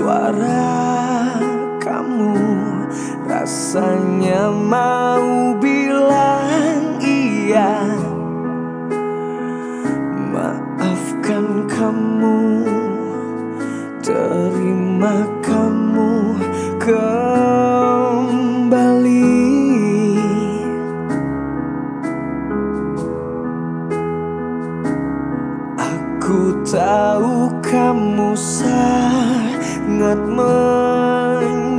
suara kamu. Rasanya mau bilang iya. Maafkan kamu Terima kamu. Kembali. Aku tahu kamu sangat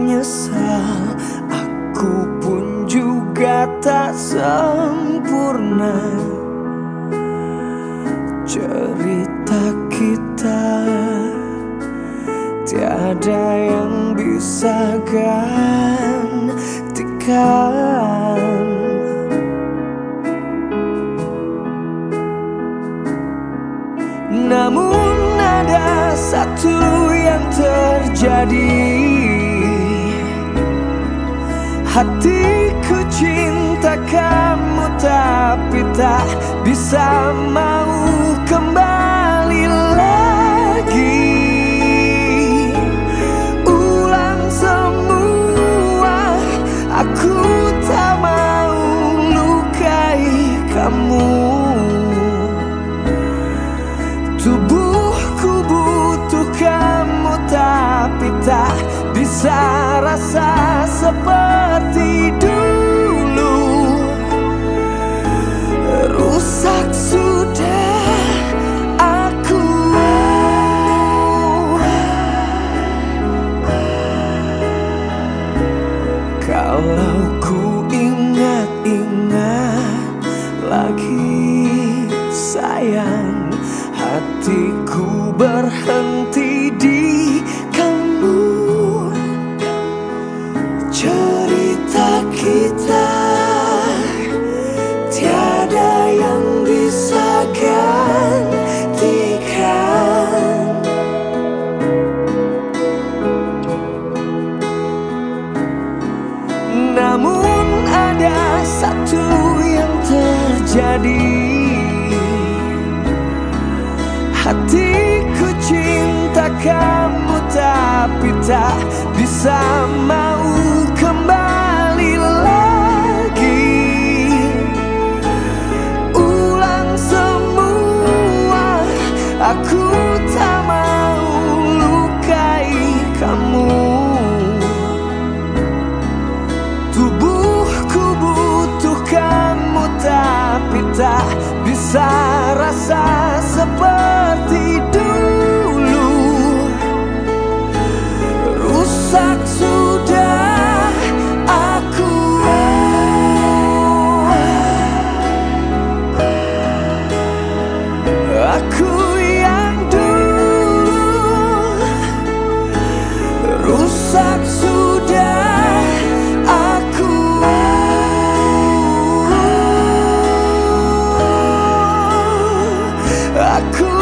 menyesal Aku pun juga tak sempurna. Cerita kita Tiada yang bisa gantikan. Namun satu yang terjadi. Hatiku cinta kamu tapi tak bisa mau rasa seperti dulu. Rusak sudah aku. Kalau ku ingat-ingat lagi sayang Hatiku Cerita kita Tiada yang bisa gantikan. Namun ada satu yang terjadi. Hatiku cinta kamu tapi tak bisa mau aku aku